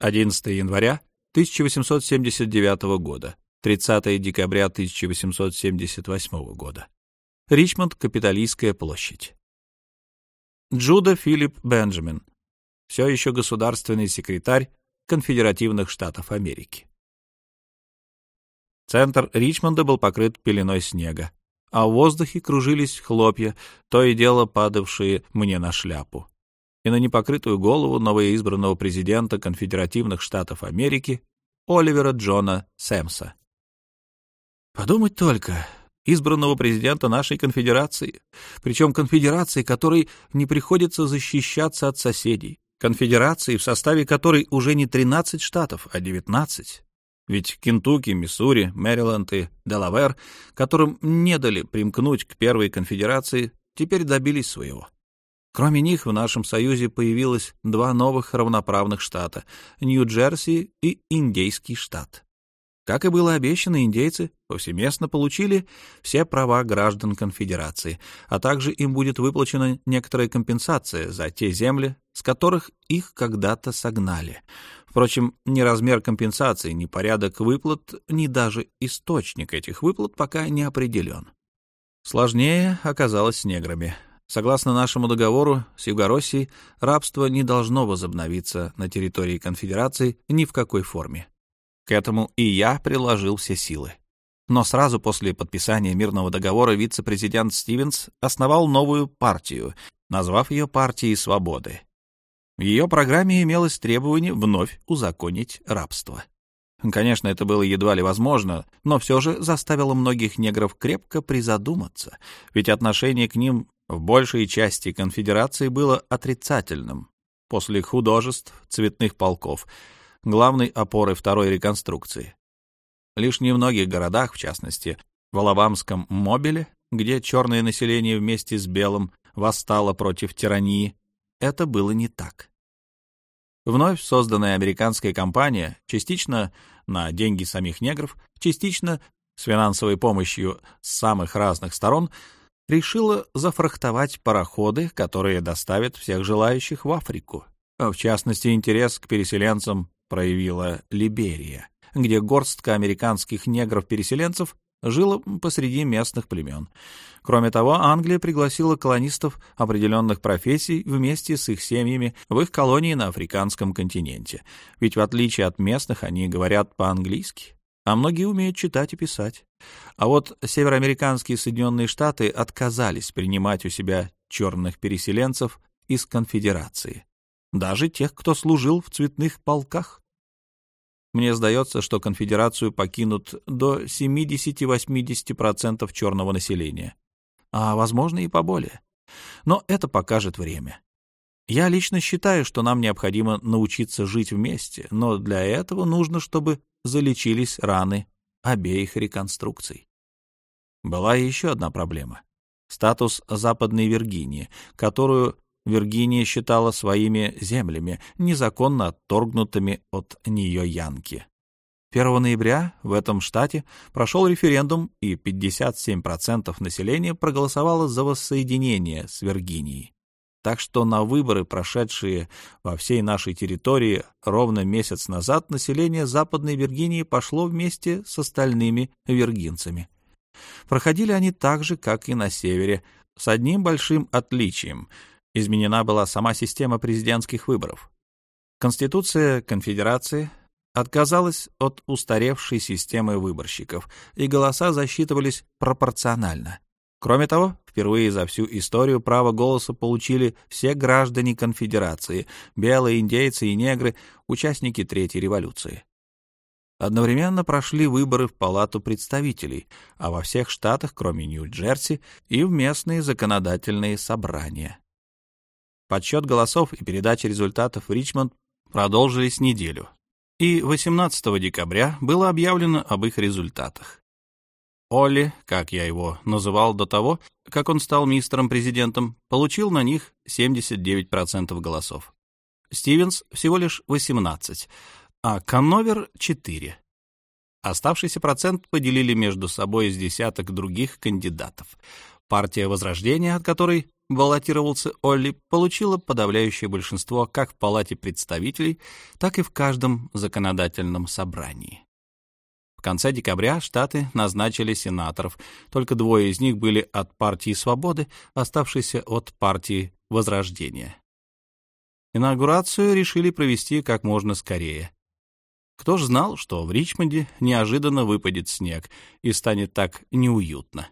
11 января 1879 года, 30 декабря 1878 года. Ричмонд, Капитолийская площадь. Джуда Филипп Бенджамин, все еще государственный секретарь Конфедеративных Штатов Америки. Центр Ричмонда был покрыт пеленой снега, а в воздухе кружились хлопья, то и дело падавшие мне на шляпу. И на непокрытую голову новоизбранного президента Конфедеративных Штатов Америки Оливера Джона Сэмса. Подумать только, избранного президента нашей конфедерации, причем конфедерации, которой не приходится защищаться от соседей, конфедерации, в составе которой уже не 13 штатов, а 19. Ведь Кентукки, Миссури, Мэриленд и Делавер, которым не дали примкнуть к первой конфедерации, теперь добились своего. Кроме них в нашем союзе появилось два новых равноправных штата — Нью-Джерси и Индейский штат. Как и было обещано, индейцы повсеместно получили все права граждан конфедерации, а также им будет выплачена некоторая компенсация за те земли, с которых их когда-то согнали. Впрочем, ни размер компенсации, ни порядок выплат, ни даже источник этих выплат пока не определен. Сложнее оказалось с неграми. Согласно нашему договору с Югороссией, рабство не должно возобновиться на территории конфедерации ни в какой форме. К этому и я приложил все силы. Но сразу после подписания мирного договора вице-президент Стивенс основал новую партию, назвав ее «Партией свободы». В ее программе имелось требование вновь узаконить рабство. Конечно, это было едва ли возможно, но все же заставило многих негров крепко призадуматься, ведь отношение к ним в большей части конфедерации было отрицательным после художеств цветных полков — главной опоры второй реконструкции. Лишь в немногих городах, в частности, в Алабамском Мобиле, где черное население вместе с белым восстало против тирании, это было не так. Вновь созданная американская компания, частично на деньги самих негров, частично с финансовой помощью с самых разных сторон, решила зафрахтовать пароходы, которые доставят всех желающих в Африку. В частности, интерес к переселенцам проявила Либерия, где горстка американских негров-переселенцев жила посреди местных племен. Кроме того, Англия пригласила колонистов определенных профессий вместе с их семьями в их колонии на африканском континенте. Ведь в отличие от местных они говорят по-английски, а многие умеют читать и писать. А вот североамериканские Соединенные Штаты отказались принимать у себя черных переселенцев из конфедерации даже тех, кто служил в цветных полках. Мне сдается, что конфедерацию покинут до 70-80% черного населения, а, возможно, и поболее. Но это покажет время. Я лично считаю, что нам необходимо научиться жить вместе, но для этого нужно, чтобы залечились раны обеих реконструкций. Была еще одна проблема — статус Западной Виргинии, которую Виргиния считала своими землями, незаконно отторгнутыми от нее Янки. 1 ноября в этом штате прошел референдум, и 57% населения проголосовало за воссоединение с Виргинией. Так что на выборы, прошедшие во всей нашей территории ровно месяц назад, население Западной Виргинии пошло вместе с остальными виргинцами. Проходили они так же, как и на севере, с одним большим отличием — Изменена была сама система президентских выборов. Конституция Конфедерации отказалась от устаревшей системы выборщиков, и голоса засчитывались пропорционально. Кроме того, впервые за всю историю право голоса получили все граждане конфедерации, белые, индейцы и негры, участники Третьей революции. Одновременно прошли выборы в Палату представителей, а во всех штатах, кроме Нью-Джерси, и в местные законодательные собрания. Подсчет голосов и передача результатов в Ричмонд продолжились неделю, и 18 декабря было объявлено об их результатах. Олли, как я его называл до того, как он стал мистером-президентом, получил на них 79% голосов. Стивенс всего лишь 18, а Канновер — 4. Оставшийся процент поделили между собой с десяток других кандидатов. Партия Возрождения, от которой баллотировался Олли, получила подавляющее большинство как в Палате представителей, так и в каждом законодательном собрании. В конце декабря Штаты назначили сенаторов, только двое из них были от партии «Свободы», оставшиеся от партии «Возрождения». Инаугурацию решили провести как можно скорее. Кто ж знал, что в Ричмонде неожиданно выпадет снег и станет так неуютно.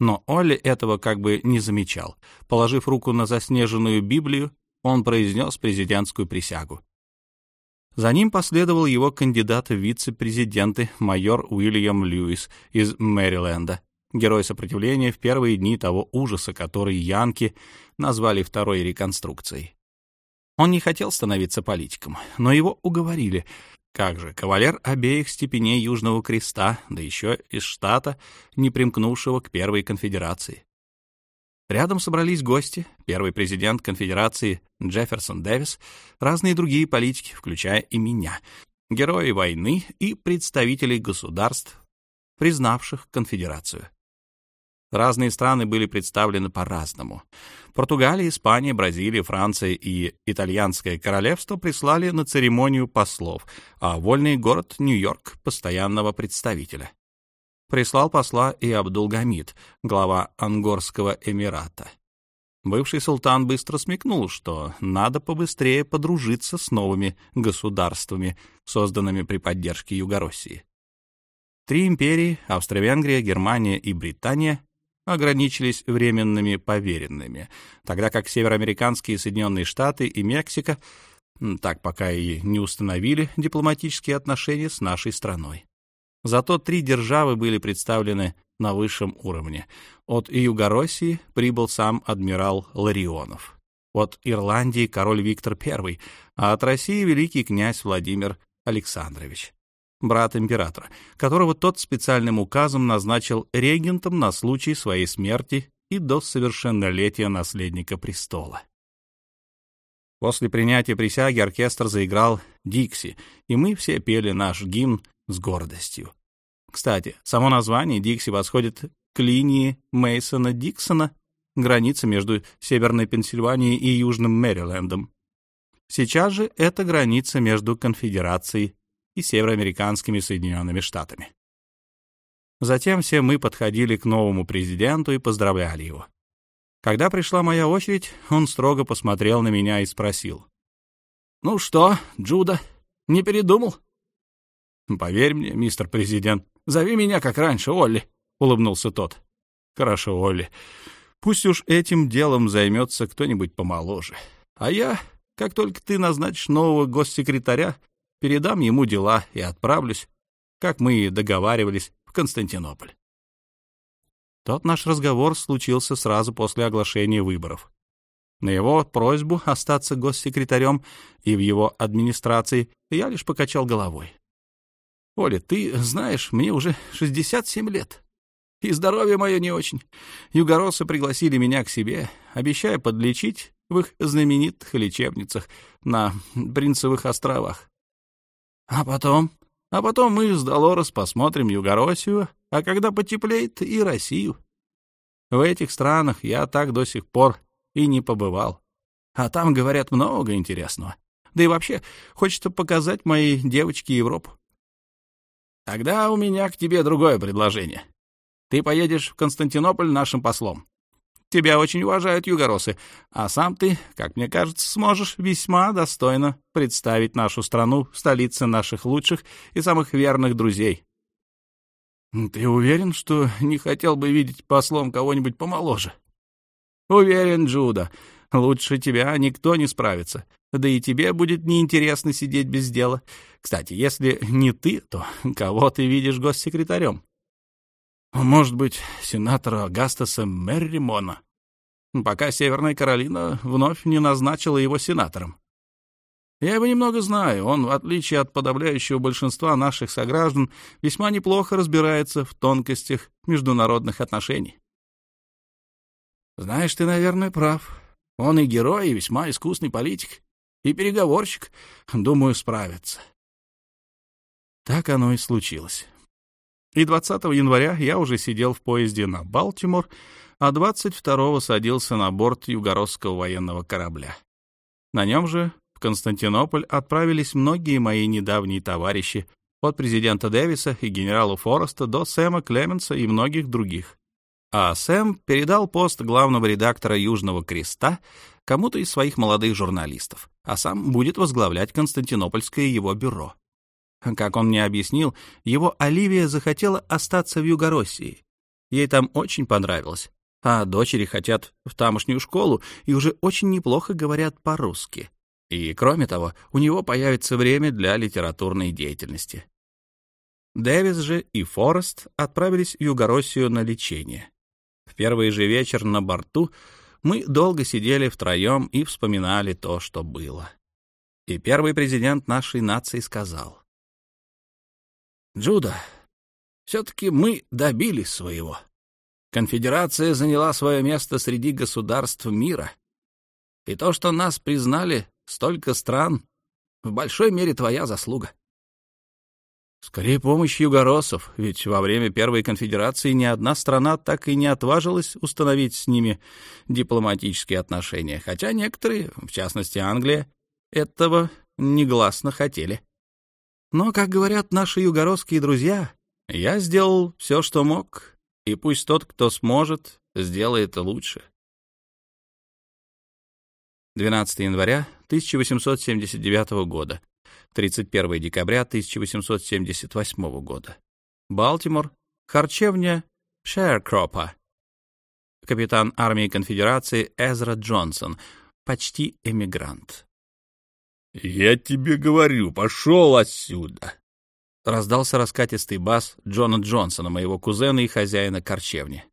Но Олли этого как бы не замечал. Положив руку на заснеженную Библию, он произнес президентскую присягу. За ним последовал его кандидат в вице-президенты майор Уильям Льюис из Мэриленда, герой сопротивления в первые дни того ужаса, который янки назвали второй реконструкцией. Он не хотел становиться политиком, но его уговорили. Как же, кавалер обеих степеней Южного Креста, да еще из штата, не примкнувшего к Первой конфедерации. Рядом собрались гости, первый президент конфедерации Джефферсон Дэвис, разные другие политики, включая и меня, герои войны и представители государств, признавших конфедерацию. Разные страны были представлены по-разному. Португалия, Испания, Бразилия, Франция и Итальянское королевство прислали на церемонию послов, а вольный город Нью-Йорк — постоянного представителя прислал посла и Абдулгамид, глава Ангорского эмирата. Бывший султан быстро смекнул, что надо побыстрее подружиться с новыми государствами, созданными при поддержке Югороссии. Три империи — Австро-Венгрия, Германия и Британия — ограничились временными поверенными, тогда как североамериканские Соединенные Штаты и Мексика так пока и не установили дипломатические отношения с нашей страной. Зато три державы были представлены на высшем уровне. От Югороссии прибыл сам адмирал Ларионов. От Ирландии король Виктор I, а от России великий князь Владимир Александрович, брат императора, которого тот специальным указом назначил регентом на случай своей смерти и до совершеннолетия наследника престола. После принятия присяги оркестр заиграл «Дикси», и мы все пели наш гимн с гордостью. Кстати, само название Дикси восходит к линии Мейсона Диксона, граница между Северной Пенсильванией и Южным Мэрилендом. Сейчас же это граница между Конфедерацией и североамериканскими Соединенными Штатами. Затем все мы подходили к новому президенту и поздравляли его. Когда пришла моя очередь, он строго посмотрел на меня и спросил. «Ну что, Джуда, не передумал?» «Поверь мне, мистер президент, зови меня как раньше, Олли», — улыбнулся тот. «Хорошо, Олли. Пусть уж этим делом займется кто-нибудь помоложе. А я, как только ты назначишь нового госсекретаря, передам ему дела и отправлюсь, как мы и договаривались, в Константинополь». Тот наш разговор случился сразу после оглашения выборов. На его просьбу остаться госсекретарем и в его администрации я лишь покачал головой. Оля, ты знаешь, мне уже 67 лет. И здоровье мое не очень. Югоросы пригласили меня к себе, обещая подлечить в их знаменитых лечебницах на Принцевых островах. А потом? А потом мы с Долорес посмотрим Югороссию, а когда потеплеет и Россию. В этих странах я так до сих пор и не побывал. А там, говорят, много интересного. Да и вообще, хочется показать моей девочке Европу. Тогда у меня к тебе другое предложение. Ты поедешь в Константинополь нашим послом. Тебя очень уважают югоросы, а сам ты, как мне кажется, сможешь весьма достойно представить нашу страну в столице наших лучших и самых верных друзей. Ты уверен, что не хотел бы видеть послом кого-нибудь помоложе? Уверен, Джуда. Лучше тебя никто не справится. Да и тебе будет неинтересно сидеть без дела. Кстати, если не ты, то кого ты видишь госсекретарем? Может быть, сенатора Агастаса Мерримона, пока Северная Каролина вновь не назначила его сенатором. Я его немного знаю. Он, в отличие от подавляющего большинства наших сограждан, весьма неплохо разбирается в тонкостях международных отношений. Знаешь, ты, наверное, прав. Он и герой, и весьма искусный политик, и переговорщик. Думаю, справится. Так оно и случилось. И 20 января я уже сидел в поезде на Балтимор, а 22-го садился на борт югородского военного корабля. На нем же в Константинополь отправились многие мои недавние товарищи, от президента Дэвиса и генерала Фореста до Сэма Клеменса и многих других. А Сэм передал пост главного редактора «Южного креста» кому-то из своих молодых журналистов, а сам будет возглавлять Константинопольское его бюро. Как он мне объяснил, его Оливия захотела остаться в Югороссии. Ей там очень понравилось, а дочери хотят в тамошнюю школу и уже очень неплохо говорят по-русски. И, кроме того, у него появится время для литературной деятельности. Дэвис же и Форест отправились в Югороссию на лечение. В первый же вечер на борту мы долго сидели втроем и вспоминали то, что было. И первый президент нашей нации сказал. «Джуда, все-таки мы добились своего. Конфедерация заняла свое место среди государств мира. И то, что нас признали столько стран, в большой мере твоя заслуга. Скорее помощь югоросов, ведь во время Первой конфедерации ни одна страна так и не отважилась установить с ними дипломатические отношения, хотя некоторые, в частности Англия, этого негласно хотели. Но, как говорят наши югородские друзья, я сделал все, что мог, и пусть тот, кто сможет, сделает лучше. 12 января 1879 года. 31 декабря 1878 года. Балтимор, харчевня Шеркропа. Капитан армии конфедерации Эзра Джонсон, почти эмигрант. «Я тебе говорю, пошел отсюда!» Раздался раскатистый бас Джона Джонсона, моего кузена и хозяина харчевни.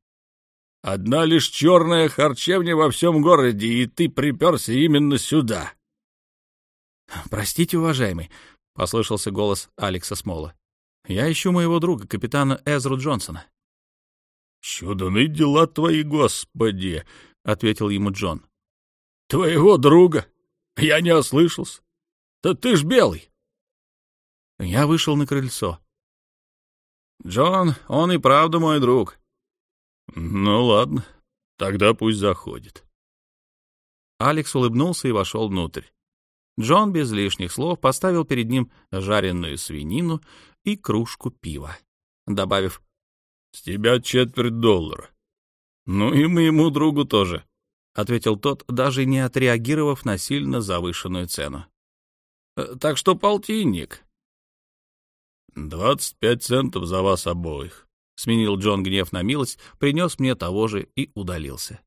«Одна лишь черная харчевня во всем городе, и ты приперся именно сюда!» «Простите, уважаемый», — послышался голос Алекса Смола. «Я ищу моего друга, капитана Эзру Джонсона». «Чуданы дела твои, господи!» — ответил ему Джон. «Твоего друга? Я не ослышался. Да ты ж белый!» Я вышел на крыльцо. «Джон, он и правда мой друг». «Ну ладно, тогда пусть заходит». Алекс улыбнулся и вошел внутрь. Джон без лишних слов поставил перед ним жареную свинину и кружку пива, добавив «С тебя четверть доллара». «Ну и моему другу тоже», — ответил тот, даже не отреагировав на сильно завышенную цену. «Э, «Так что полтинник». «Двадцать пять центов за вас обоих», — сменил Джон гнев на милость, принес мне того же и удалился.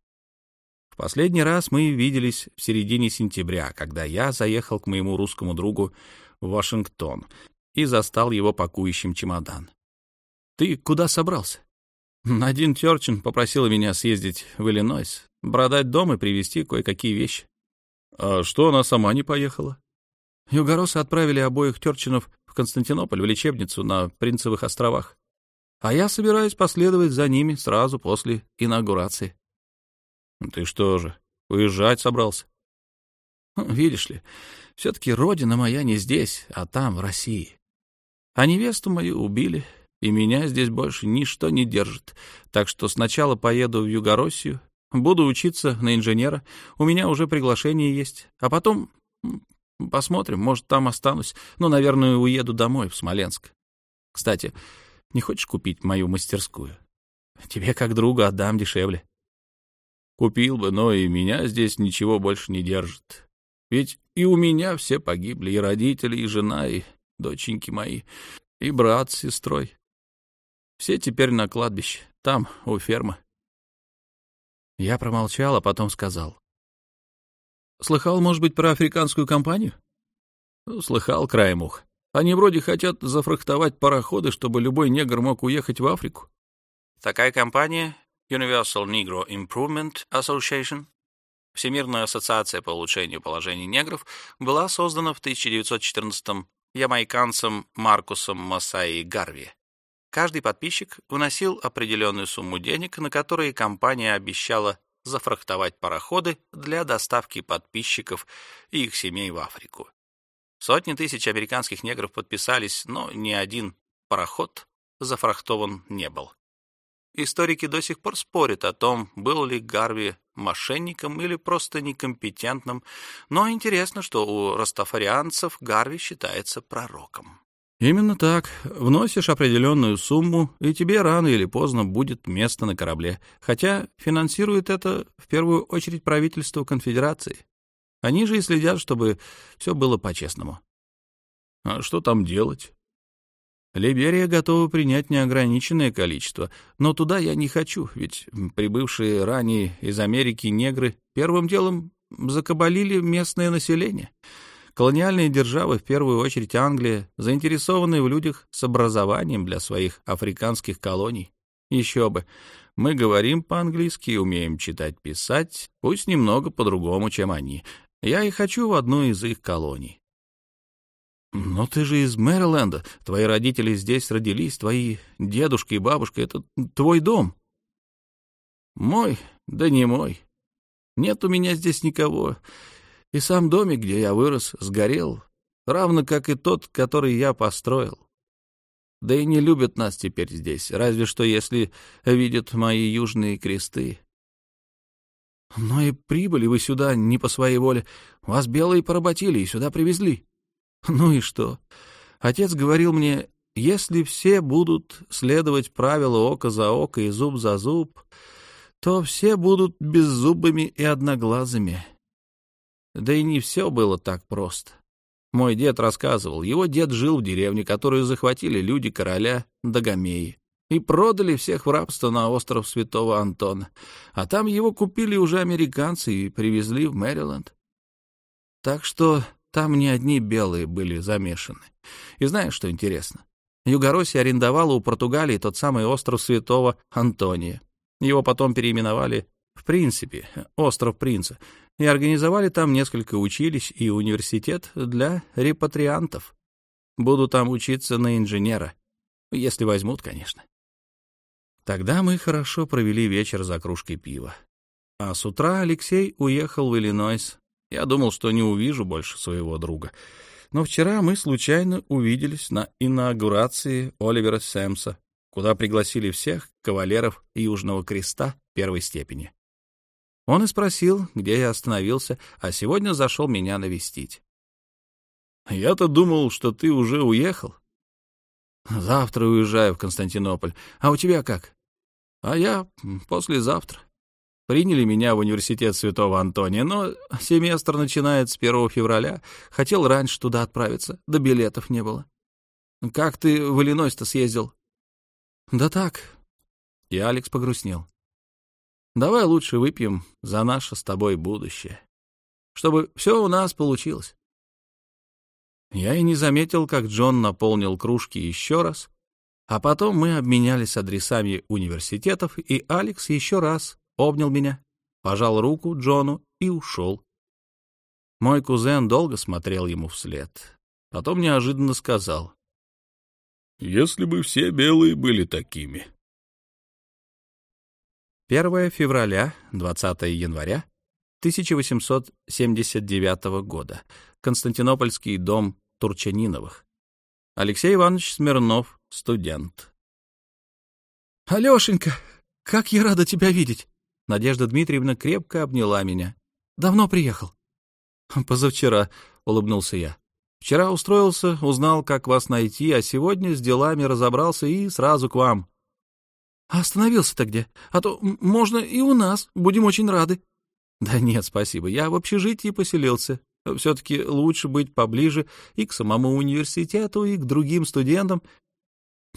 В последний раз мы виделись в середине сентября, когда я заехал к моему русскому другу в Вашингтон и застал его пакующим чемодан. «Ты куда собрался?» Надин Терчин попросила меня съездить в Иллинойс, продать дом и привезти кое-какие вещи. «А что она сама не поехала?» Югоросы отправили обоих Терчинов в Константинополь, в лечебницу на Принцевых островах. А я собираюсь последовать за ними сразу после инаугурации. Ты что же, уезжать собрался? Видишь ли, все-таки родина моя не здесь, а там, в России. А невесту мою убили, и меня здесь больше ничто не держит. Так что сначала поеду в Югороссию, буду учиться на инженера, у меня уже приглашение есть, а потом посмотрим, может, там останусь, но, наверное, уеду домой, в Смоленск. Кстати, не хочешь купить мою мастерскую? Тебе, как другу, отдам дешевле. Купил бы, но и меня здесь ничего больше не держит. Ведь и у меня все погибли, и родители, и жена, и доченьки мои, и брат с сестрой. Все теперь на кладбище, там, у фермы. Я промолчал, а потом сказал. Слыхал, может быть, про африканскую компанию? Слыхал краем ух. Они вроде хотят зафрахтовать пароходы, чтобы любой негр мог уехать в Африку. Такая компания Universal Negro Improvement Association, Всемирная ассоциация по улучшению положения негров, была создана в 1914-м ямайканцем Маркусом Масаи Гарви. Каждый подписчик вносил определенную сумму денег, на которые компания обещала зафрахтовать пароходы для доставки подписчиков и их семей в Африку. Сотни тысяч американских негров подписались, но ни один пароход зафрахтован не был. Историки до сих пор спорят о том, был ли Гарви мошенником или просто некомпетентным, но интересно, что у растафарианцев Гарви считается пророком. Именно так. Вносишь определенную сумму, и тебе рано или поздно будет место на корабле. Хотя финансирует это в первую очередь правительство конфедерации. Они же и следят, чтобы все было по-честному. А что там делать? Либерия готова принять неограниченное количество, но туда я не хочу, ведь прибывшие ранее из Америки негры первым делом закабалили местное население. Колониальные державы, в первую очередь Англия, заинтересованы в людях с образованием для своих африканских колоний. Еще бы, мы говорим по-английски, умеем читать-писать, пусть немного по-другому, чем они. Я и хочу в одну из их колоний. «Но ты же из Мэриленда. Твои родители здесь родились, твои дедушка и бабушка — это твой дом». «Мой? Да не мой. Нет у меня здесь никого. И сам домик, где я вырос, сгорел, равно как и тот, который я построил. Да и не любят нас теперь здесь, разве что если видят мои южные кресты. Но и прибыли вы сюда не по своей воле. Вас белые поработили и сюда привезли. Ну и что? Отец говорил мне, если все будут следовать правилу око за око и зуб за зуб, то все будут беззубыми и одноглазыми. Да и не все было так просто. Мой дед рассказывал, его дед жил в деревне, которую захватили люди короля Дагомеи и продали всех в рабство на остров Святого Антона, а там его купили уже американцы и привезли в Мэриленд. Так что там не одни белые были замешаны. И знаешь, что интересно? Югороссия арендовала у Португалии тот самый остров Святого Антония. Его потом переименовали в принципе остров Принца и организовали там несколько училищ и университет для репатриантов. Буду там учиться на инженера, если возьмут, конечно. Тогда мы хорошо провели вечер за кружкой пива. А с утра Алексей уехал в Иллинойс я думал, что не увижу больше своего друга. Но вчера мы случайно увиделись на инаугурации Оливера Сэмса, куда пригласили всех кавалеров Южного Креста первой степени. Он и спросил, где я остановился, а сегодня зашел меня навестить. «Я-то думал, что ты уже уехал». «Завтра уезжаю в Константинополь. А у тебя как?» «А я послезавтра». Приняли меня в университет Святого Антония, но семестр начинается с 1 февраля. Хотел раньше туда отправиться, да билетов не было. Как ты в Иллинойс-то съездил? Да так. И Алекс погрустнел. Давай лучше выпьем за наше с тобой будущее. Чтобы все у нас получилось. Я и не заметил, как Джон наполнил кружки еще раз, а потом мы обменялись адресами университетов, и Алекс еще раз обнял меня, пожал руку Джону и ушел. Мой кузен долго смотрел ему вслед. Потом неожиданно сказал. «Если бы все белые были такими». 1 февраля, 20 января 1879 года. Константинопольский дом Турчаниновых. Алексей Иванович Смирнов, студент. «Алешенька, как я рада тебя видеть!» Надежда Дмитриевна крепко обняла меня. «Давно приехал?» «Позавчера», — улыбнулся я. «Вчера устроился, узнал, как вас найти, а сегодня с делами разобрался и сразу к вам». «А остановился-то где? А то можно и у нас, будем очень рады». «Да нет, спасибо, я в общежитии поселился. Все-таки лучше быть поближе и к самому университету, и к другим студентам».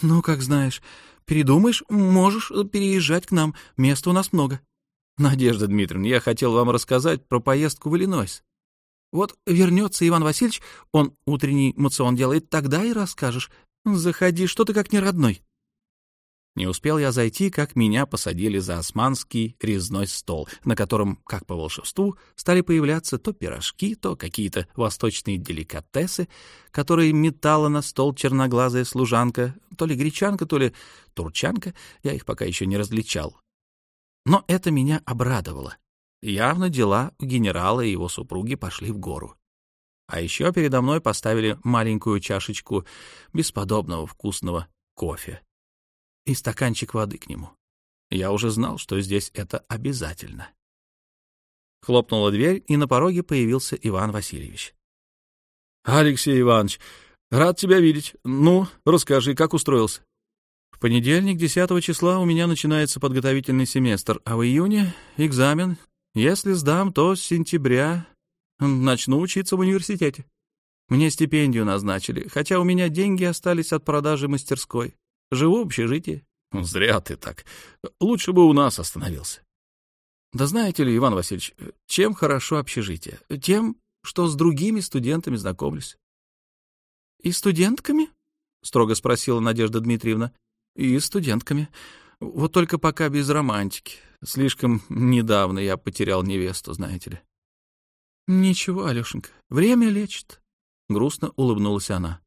«Ну, как знаешь. Передумаешь, можешь переезжать к нам, места у нас много». Надежда Дмитриевна, я хотел вам рассказать про поездку в Иллинойс. Вот вернется Иван Васильевич, он утренний мацион делает, тогда и расскажешь. Заходи, что ты как не родной. Не успел я зайти, как меня посадили за османский резной стол, на котором, как по волшебству, стали появляться то пирожки, то какие-то восточные деликатесы, которые метала на стол черноглазая служанка, то ли гречанка, то ли турчанка, я их пока еще не различал. Но это меня обрадовало. Явно дела у генерала и его супруги пошли в гору. А еще передо мной поставили маленькую чашечку бесподобного вкусного кофе. И стаканчик воды к нему. Я уже знал, что здесь это обязательно. Хлопнула дверь, и на пороге появился Иван Васильевич. — Алексей Иванович, рад тебя видеть. Ну, расскажи, как устроился? В понедельник, 10 числа, у меня начинается подготовительный семестр, а в июне — экзамен. Если сдам, то с сентября начну учиться в университете. Мне стипендию назначили, хотя у меня деньги остались от продажи мастерской. Живу в общежитии. Зря ты так. Лучше бы у нас остановился. Да знаете ли, Иван Васильевич, чем хорошо общежитие? Тем, что с другими студентами знакомлюсь. — И студентками? — строго спросила Надежда Дмитриевна. — И студентками. Вот только пока без романтики. Слишком недавно я потерял невесту, знаете ли. — Ничего, Алешенька, время лечит. Грустно улыбнулась она. —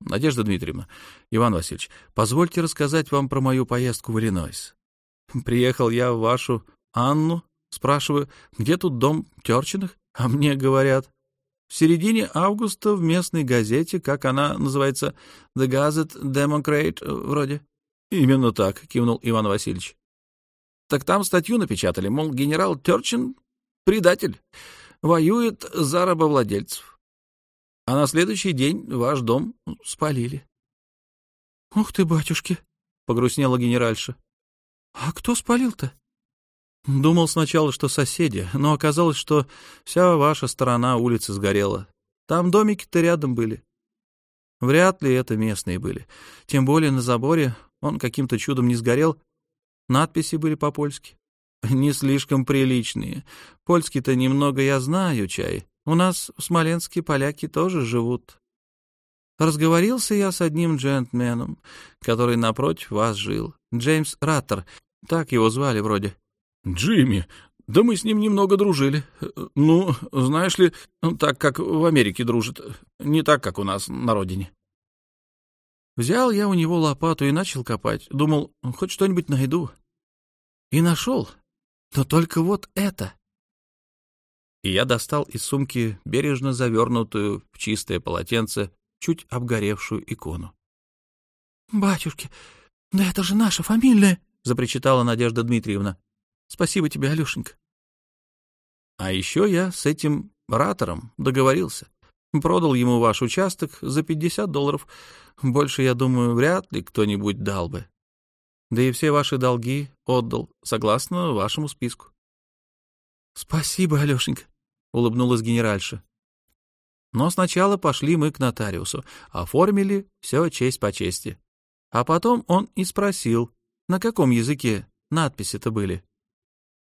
Надежда Дмитриевна, Иван Васильевич, позвольте рассказать вам про мою поездку в Иллинойс. Приехал я в вашу Анну, спрашиваю, где тут дом Терчиных, а мне говорят, в середине августа в местной газете, как она называется, The Gazette Democrat, вроде. Именно так, кивнул Иван Васильевич. Так там статью напечатали, мол, генерал Терчин — предатель, воюет за рабовладельцев. А на следующий день ваш дом спалили. — Ух ты, батюшки! — погрустнела генеральша. «А кто спалил-то?» Думал сначала, что соседи, но оказалось, что вся ваша сторона улицы сгорела. Там домики-то рядом были. Вряд ли это местные были. Тем более на заборе он каким-то чудом не сгорел. Надписи были по-польски. Не слишком приличные. Польский-то немного я знаю, чай. У нас в Смоленске поляки тоже живут. Разговорился я с одним джентльменом, который напротив вас жил. Джеймс Раттер, так его звали вроде. Джимми. Да мы с ним немного дружили. Ну, знаешь ли, так как в Америке дружит. Не так, как у нас на родине. Взял я у него лопату и начал копать. Думал, хоть что-нибудь найду. И нашел. Но только вот это. И я достал из сумки бережно завернутую в чистое полотенце чуть обгоревшую икону. — Батюшки, да это же наша фамильная! запричитала Надежда Дмитриевна. Спасибо тебе, Алешенька. А еще я с этим ратором договорился. Продал ему ваш участок за пятьдесят долларов. Больше, я думаю, вряд ли кто-нибудь дал бы. Да и все ваши долги отдал, согласно вашему списку. — Спасибо, Алешенька, — улыбнулась генеральша. Но сначала пошли мы к нотариусу, оформили все честь по чести. А потом он и спросил, на каком языке надписи-то были.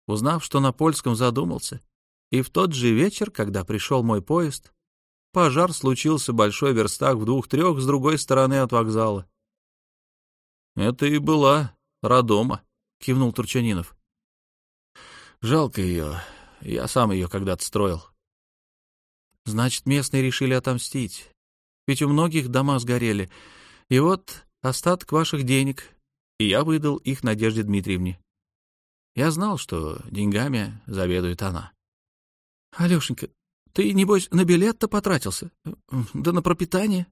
Узнав, что на польском задумался, и в тот же вечер, когда пришел мой поезд, пожар случился большой верстак в двух-трех с другой стороны от вокзала. — Это и была Родома, — кивнул Турчанинов. — Жалко ее. Я сам ее когда-то строил. — Значит, местные решили отомстить. Ведь у многих дома сгорели. И вот остаток ваших денег и я выдал их Надежде Дмитриевне. Я знал, что деньгами заведует она. — Алешенька, ты, небось, на билет-то потратился? Да на пропитание?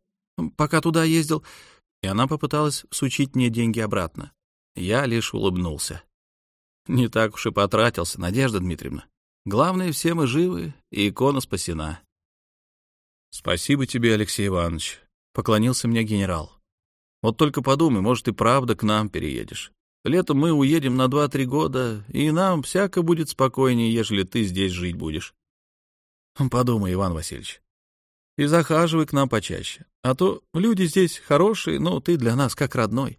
Пока туда ездил. И она попыталась сучить мне деньги обратно. Я лишь улыбнулся. Не так уж и потратился, Надежда Дмитриевна. Главное, все мы живы, и икона спасена. — Спасибо тебе, Алексей Иванович, — поклонился мне генерал. Вот только подумай, может, и правда к нам переедешь. Летом мы уедем на два-три года, и нам всяко будет спокойнее, ежели ты здесь жить будешь. Подумай, Иван Васильевич. И захаживай к нам почаще. А то люди здесь хорошие, но ты для нас как родной.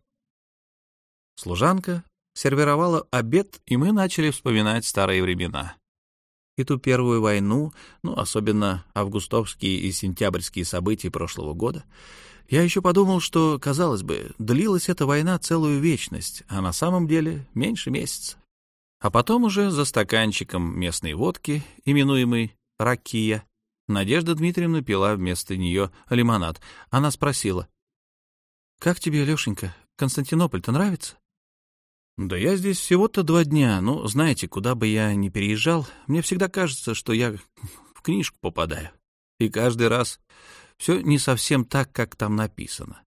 Служанка сервировала обед, и мы начали вспоминать старые времена. И ту первую войну, ну, особенно августовские и сентябрьские события прошлого года — я еще подумал, что, казалось бы, длилась эта война целую вечность, а на самом деле меньше месяца. А потом уже за стаканчиком местной водки, именуемой «ракия», Надежда Дмитриевна пила вместо нее лимонад. Она спросила. — Как тебе, Лешенька, Константинополь-то нравится? — Да я здесь всего-то два дня. Ну, знаете, куда бы я ни переезжал, мне всегда кажется, что я в книжку попадаю. И каждый раз все не совсем так, как там написано.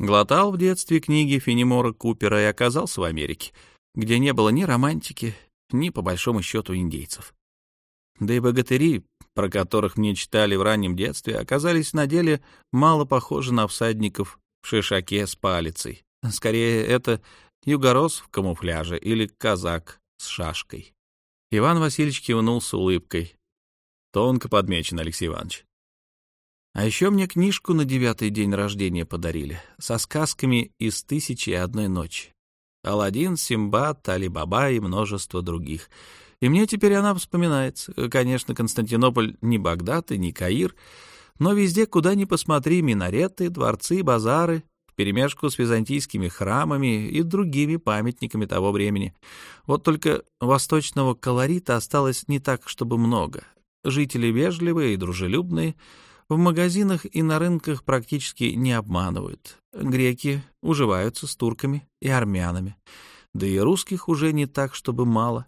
Глотал в детстве книги Фенемора Купера и оказался в Америке, где не было ни романтики, ни, по большому счету, индейцев. Да и богатыри, про которых мне читали в раннем детстве, оказались на деле мало похожи на всадников в шишаке с палицей. Скорее, это югорос в камуфляже или казак с шашкой. Иван Васильевич кивнул с улыбкой. Тонко подмечен, Алексей Иванович. А еще мне книжку на девятый день рождения подарили, со сказками из «Тысячи и одной ночи». Аладдин, Симбад, Али-Баба и множество других. И мне теперь она вспоминается. Конечно, Константинополь не Багдад и не Каир, но везде, куда ни посмотри, минареты, дворцы, базары, вперемешку с византийскими храмами и другими памятниками того времени. Вот только восточного колорита осталось не так, чтобы много. Жители вежливые и дружелюбные, в магазинах и на рынках практически не обманывают. Греки уживаются с турками и армянами. Да и русских уже не так, чтобы мало.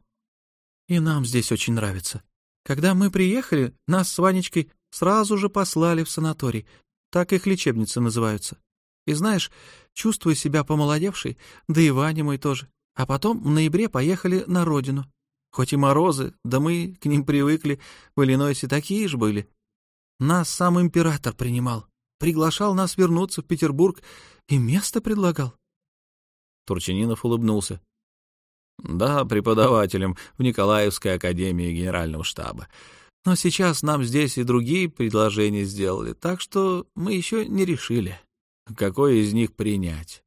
И нам здесь очень нравится. Когда мы приехали, нас с Ванечкой сразу же послали в санаторий. Так их лечебницы называются. И знаешь, чувствую себя помолодевшей, да и Ваня мой тоже. А потом в ноябре поехали на родину. Хоть и морозы, да мы к ним привыкли, в Иллинойсе такие же были. Нас сам император принимал, приглашал нас вернуться в Петербург и место предлагал. Турчининов улыбнулся. Да, преподавателем в Николаевской академии генерального штаба. Но сейчас нам здесь и другие предложения сделали, так что мы еще не решили, какое из них принять.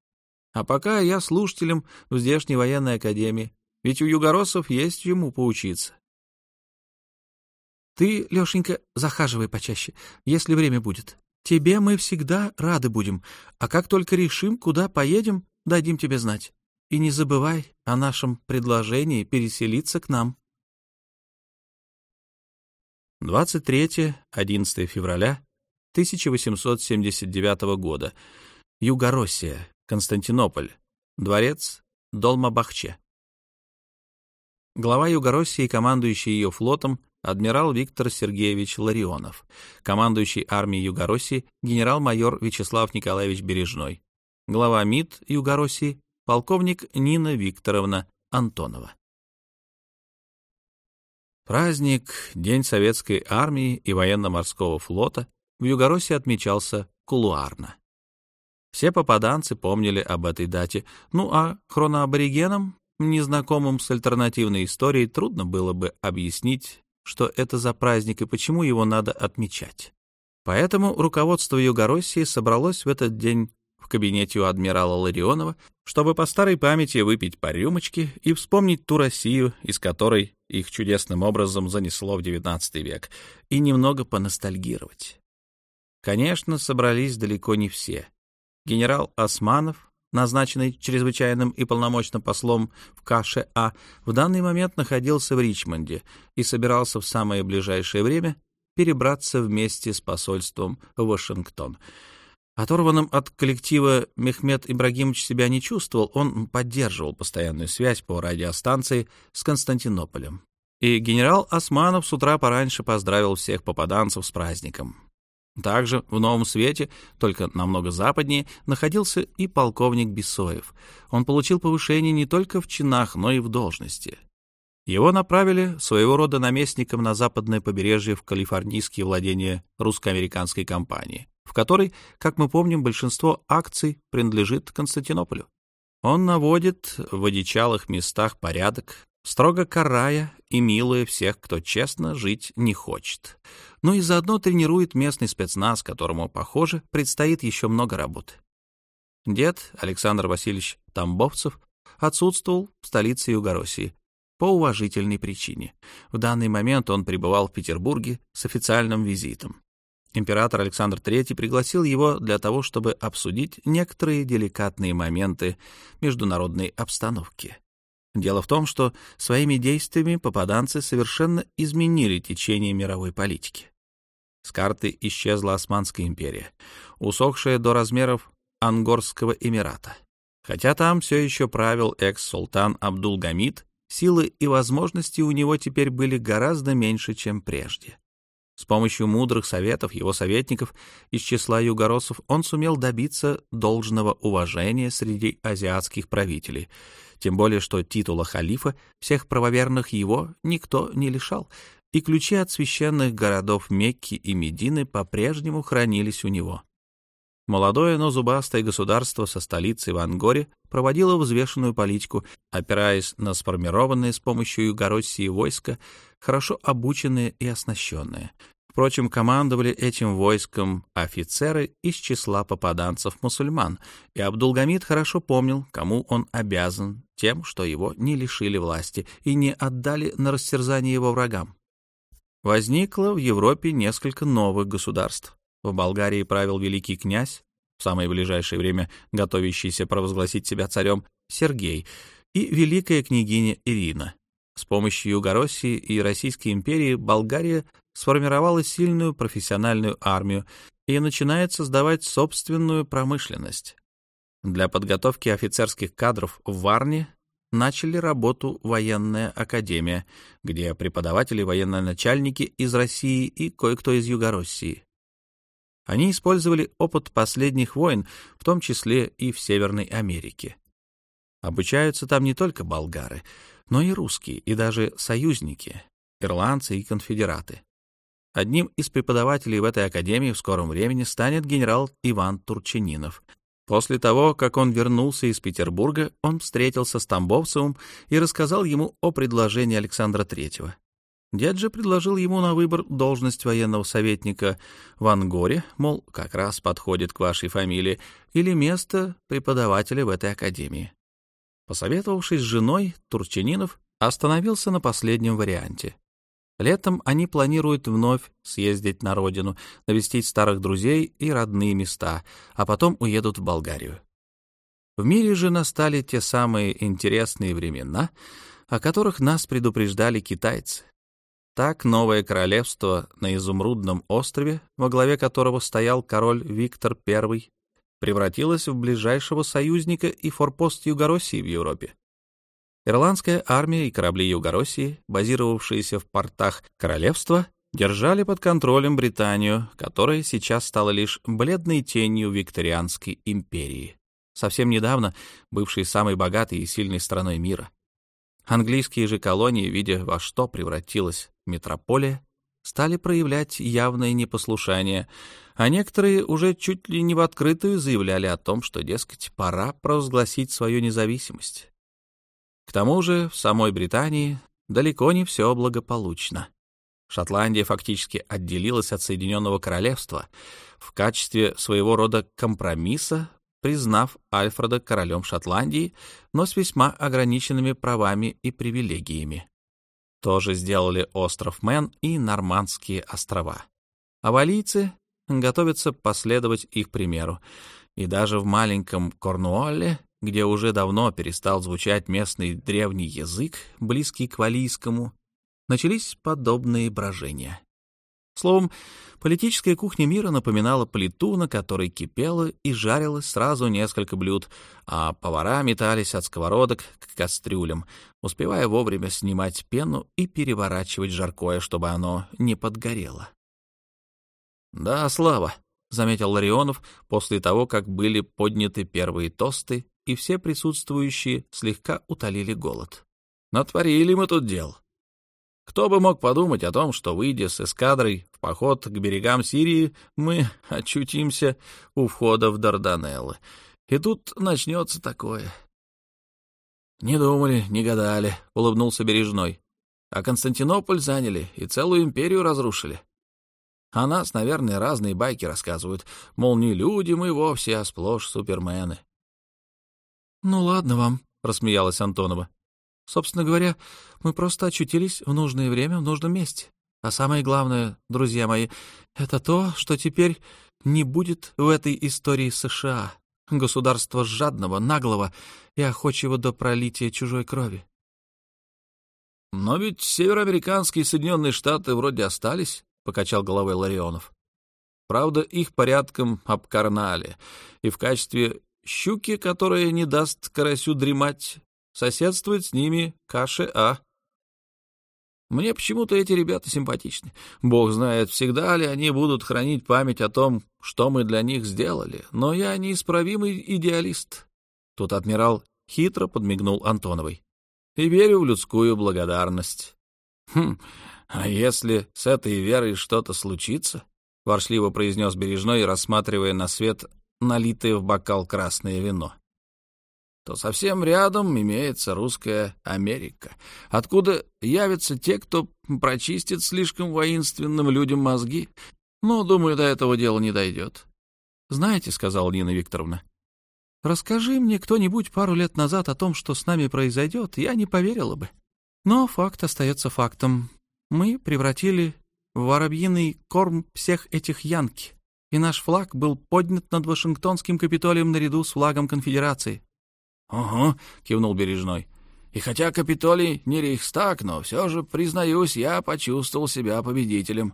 А пока я слушателем в здешней военной академии, ведь у югоросов есть чему поучиться. Ты, Лешенька, захаживай почаще, если время будет. Тебе мы всегда рады будем, а как только решим, куда поедем, дадим тебе знать. И не забывай о нашем предложении переселиться к нам. 23-11 февраля 1879 года. Югороссия, Константинополь, дворец Долмабахче. Глава Югороссии командующий ее флотом адмирал Виктор Сергеевич Ларионов, командующий армией Югороссии генерал-майор Вячеслав Николаевич Бережной, глава МИД Югороссии полковник Нина Викторовна Антонова. Праздник, День Советской армии и военно-морского флота в Югороссии отмечался кулуарно. Все попаданцы помнили об этой дате, ну а хроноаборигенам, незнакомым с альтернативной историей, трудно было бы объяснить, что это за праздник и почему его надо отмечать. Поэтому руководство Югороссии собралось в этот день в кабинете у адмирала Ларионова, чтобы по старой памяти выпить по рюмочке и вспомнить ту Россию, из которой их чудесным образом занесло в XIX век, и немного поностальгировать. Конечно, собрались далеко не все. Генерал Османов, назначенный чрезвычайным и полномочным послом в КША, в данный момент находился в Ричмонде и собирался в самое ближайшее время перебраться вместе с посольством в Вашингтон. Оторванным от коллектива Мехмед Ибрагимович себя не чувствовал, он поддерживал постоянную связь по радиостанции с Константинополем. И генерал Османов с утра пораньше поздравил всех попаданцев с праздником. Также в Новом Свете, только намного западнее, находился и полковник Бесоев. Он получил повышение не только в чинах, но и в должности. Его направили своего рода наместником на западное побережье в калифорнийские владения русско-американской компании, в которой, как мы помним, большинство акций принадлежит Константинополю. Он наводит в одичалых местах порядок, строго карая и милуя всех, кто честно жить не хочет. Ну и заодно тренирует местный спецназ, которому, похоже, предстоит еще много работы. Дед Александр Васильевич Тамбовцев отсутствовал в столице Югороссии по уважительной причине. В данный момент он пребывал в Петербурге с официальным визитом. Император Александр III пригласил его для того, чтобы обсудить некоторые деликатные моменты международной обстановки. Дело в том, что своими действиями попаданцы совершенно изменили течение мировой политики. С карты исчезла Османская империя, усохшая до размеров Ангорского Эмирата. Хотя там все еще правил экс-султан Абдул-Гамид, силы и возможности у него теперь были гораздо меньше, чем прежде. С помощью мудрых советов его советников из числа югоросов он сумел добиться должного уважения среди азиатских правителей, тем более что титула халифа всех правоверных его никто не лишал, и ключи от священных городов Мекки и Медины по-прежнему хранились у него. Молодое, но зубастое государство со столицей в Ангоре проводило взвешенную политику, опираясь на сформированные с помощью Югороссии войска, хорошо обученные и оснащенные. Впрочем, командовали этим войском офицеры из числа попаданцев-мусульман, и Абдулгамид хорошо помнил, кому он обязан тем, что его не лишили власти и не отдали на растерзание его врагам. Возникло в Европе несколько новых государств. В Болгарии правил великий князь, в самое ближайшее время готовящийся провозгласить себя царем, Сергей, и великая княгиня Ирина. С помощью Югороссии и Российской империи Болгария сформировала сильную профессиональную армию и начинает создавать собственную промышленность. Для подготовки офицерских кадров в Варне начали работу военная академия, где преподаватели военноначальники из России и кое-кто из Югороссии. Они использовали опыт последних войн, в том числе и в Северной Америке. Обучаются там не только болгары, но и русские, и даже союзники, ирландцы и конфедераты. Одним из преподавателей в этой академии в скором времени станет генерал Иван Турчининов. После того, как он вернулся из Петербурга, он встретился с Тамбовцевым и рассказал ему о предложении Александра Третьего. Дед же предложил ему на выбор должность военного советника в Ангоре, мол, как раз подходит к вашей фамилии, или место преподавателя в этой академии. Посоветовавшись с женой, Турчининов остановился на последнем варианте. Летом они планируют вновь съездить на родину, навестить старых друзей и родные места, а потом уедут в Болгарию. В мире же настали те самые интересные времена, о которых нас предупреждали китайцы. Так новое королевство на Изумрудном острове, во главе которого стоял король Виктор I, превратилось в ближайшего союзника и форпост Югороссии в Европе. Ирландская армия и корабли Югороссии, базировавшиеся в портах королевства, держали под контролем Британию, которая сейчас стала лишь бледной тенью викторианской империи, совсем недавно бывшей самой богатой и сильной страной мира. Английские же колонии, видя во что превратилась метрополия, стали проявлять явное непослушание, а некоторые уже чуть ли не в открытую заявляли о том, что, дескать, пора провозгласить свою независимость. Тому же в самой Британии далеко не все благополучно. Шотландия фактически отделилась от Соединенного Королевства в качестве своего рода компромисса признав Альфреда королем Шотландии, но с весьма ограниченными правами и привилегиями. Тоже сделали остров Мэн и Нормандские острова. А валийцы готовятся последовать их примеру, и даже в маленьком Корнуолле, где уже давно перестал звучать местный древний язык, близкий к валийскому, начались подобные брожения. Словом, политическая кухня мира напоминала плиту, на которой кипело и жарилось сразу несколько блюд, а повара метались от сковородок к кастрюлям, успевая вовремя снимать пену и переворачивать жаркое, чтобы оно не подгорело. «Да, Слава», — заметил Ларионов после того, как были подняты первые тосты, и все присутствующие слегка утолили голод. «Натворили мы тут дел. Кто бы мог подумать о том, что, выйдя с эскадрой в поход к берегам Сирии, мы очутимся у входа в Дарданеллы. И тут начнется такое. — Не думали, не гадали, — улыбнулся Бережной. — А Константинополь заняли и целую империю разрушили. О нас, наверное, разные байки рассказывают, мол, не люди мы вовсе, а сплошь супермены. — Ну ладно вам, — рассмеялась Антонова. Собственно говоря, мы просто очутились в нужное время в нужном месте. А самое главное, друзья мои, это то, что теперь не будет в этой истории США, государства жадного, наглого и охочего до пролития чужой крови. «Но ведь североамериканские Соединенные Штаты вроде остались», — покачал головой Ларионов. «Правда, их порядком обкарнали, и в качестве щуки, которая не даст карасю дремать, Соседствует с ними КША. Мне почему-то эти ребята симпатичны. Бог знает, всегда ли они будут хранить память о том, что мы для них сделали. Но я неисправимый идеалист. Тут адмирал хитро подмигнул Антоновой. И верю в людскую благодарность. Хм, а если с этой верой что-то случится? Воршливо произнес Бережной, рассматривая на свет налитое в бокал красное вино то совсем рядом имеется русская Америка, откуда явятся те, кто прочистит слишком воинственным людям мозги. Но, думаю, до этого дела не дойдет. «Знаете, — сказала Нина Викторовна, — расскажи мне кто-нибудь пару лет назад о том, что с нами произойдет, я не поверила бы. Но факт остается фактом. Мы превратили в воробьиный корм всех этих янки, и наш флаг был поднят над Вашингтонским Капитолием наряду с флагом конфедерации. — Ого, — кивнул Бережной. — И хотя Капитолий не Рейхстаг, но все же, признаюсь, я почувствовал себя победителем.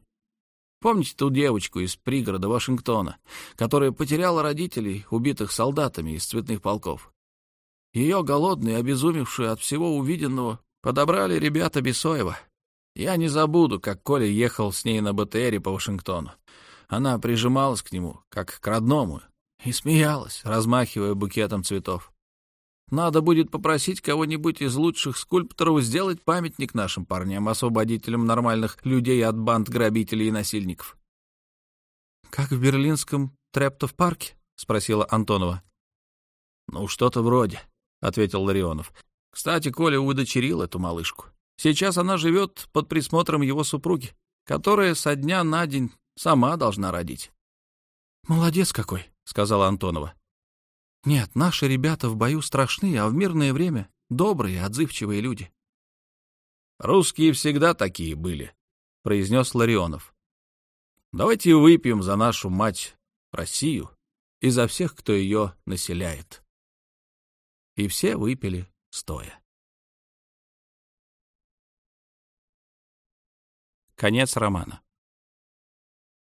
Помните ту девочку из пригорода Вашингтона, которая потеряла родителей, убитых солдатами из цветных полков? Ее, голодную, обезумевшую от всего увиденного, подобрали ребята Бесоева. Я не забуду, как Коля ехал с ней на БТРе по Вашингтону. Она прижималась к нему, как к родному, и смеялась, размахивая букетом цветов. Надо будет попросить кого-нибудь из лучших скульпторов сделать памятник нашим парням, освободителям нормальных людей от банд грабителей и насильников. — Как в берлинском Трептов-парке? — спросила Антонова. — Ну, что-то вроде, — ответил Ларионов. — Кстати, Коля удочерил эту малышку. Сейчас она живет под присмотром его супруги, которая со дня на день сама должна родить. — Молодец какой, — сказала Антонова. Нет, наши ребята в бою страшны, а в мирное время добрые, отзывчивые люди. Русские всегда такие были, произнес Ларионов. Давайте выпьем за нашу мать Россию и за всех, кто ее населяет. И все выпили стоя. Конец романа.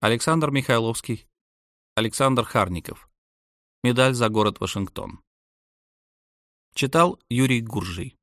Александр Михайловский, Александр Харников. Медаль за город Вашингтон. Читал Юрий Гуржий.